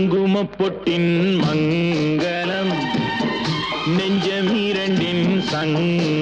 குங்கும பொட்டின் மங்களம் நெஞ்சம் இரண்டின் சங்கமம்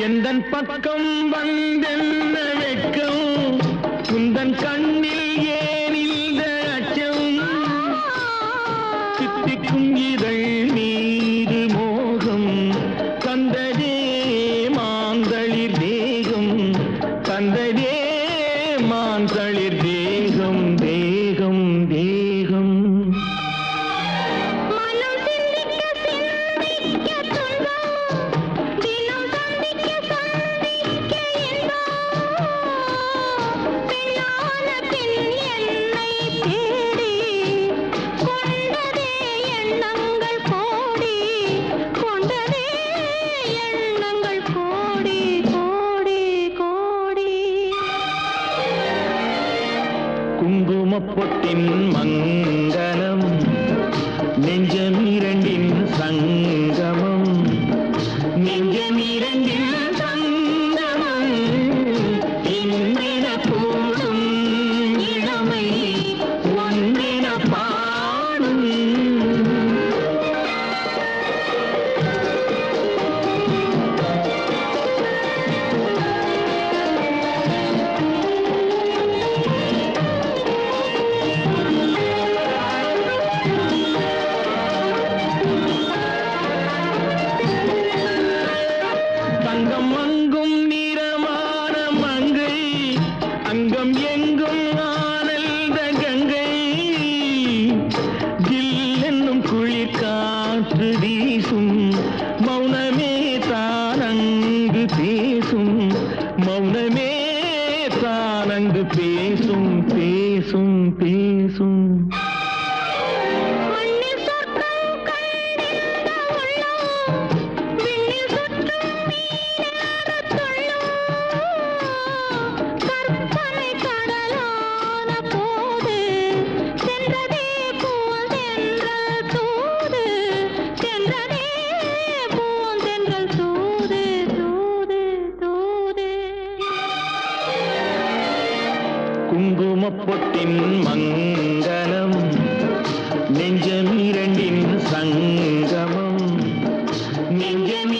எந்தன் பக்கம் வந்தென்ன வெட்கம்? குந்தன் கண்ணில் ஏன் இந்த அச்சம். சித்திக்கும் இதழ் மீது மோகம். தந்ததே மாந்தளிர் தேகம். தந்ததே மாந்தளி குங்குமப்பொட்டின் மங்கலம் மங்களம் நெஞ்சம் இரண்டின் சங்கமம் அங்கம் எங்கும் ஆனந்த கங்கை. ஜில் என்னும் குளிர் காற்று வீசும். மௌனமே தானங்கு பேசும். மௌனமே தானங்கு பேசும் பேசும் பேசும். குங்குமப்பொட்டின் மங்களம் நெஞ்சம் இரண்டின் சங்கமம். நெஞ்சம்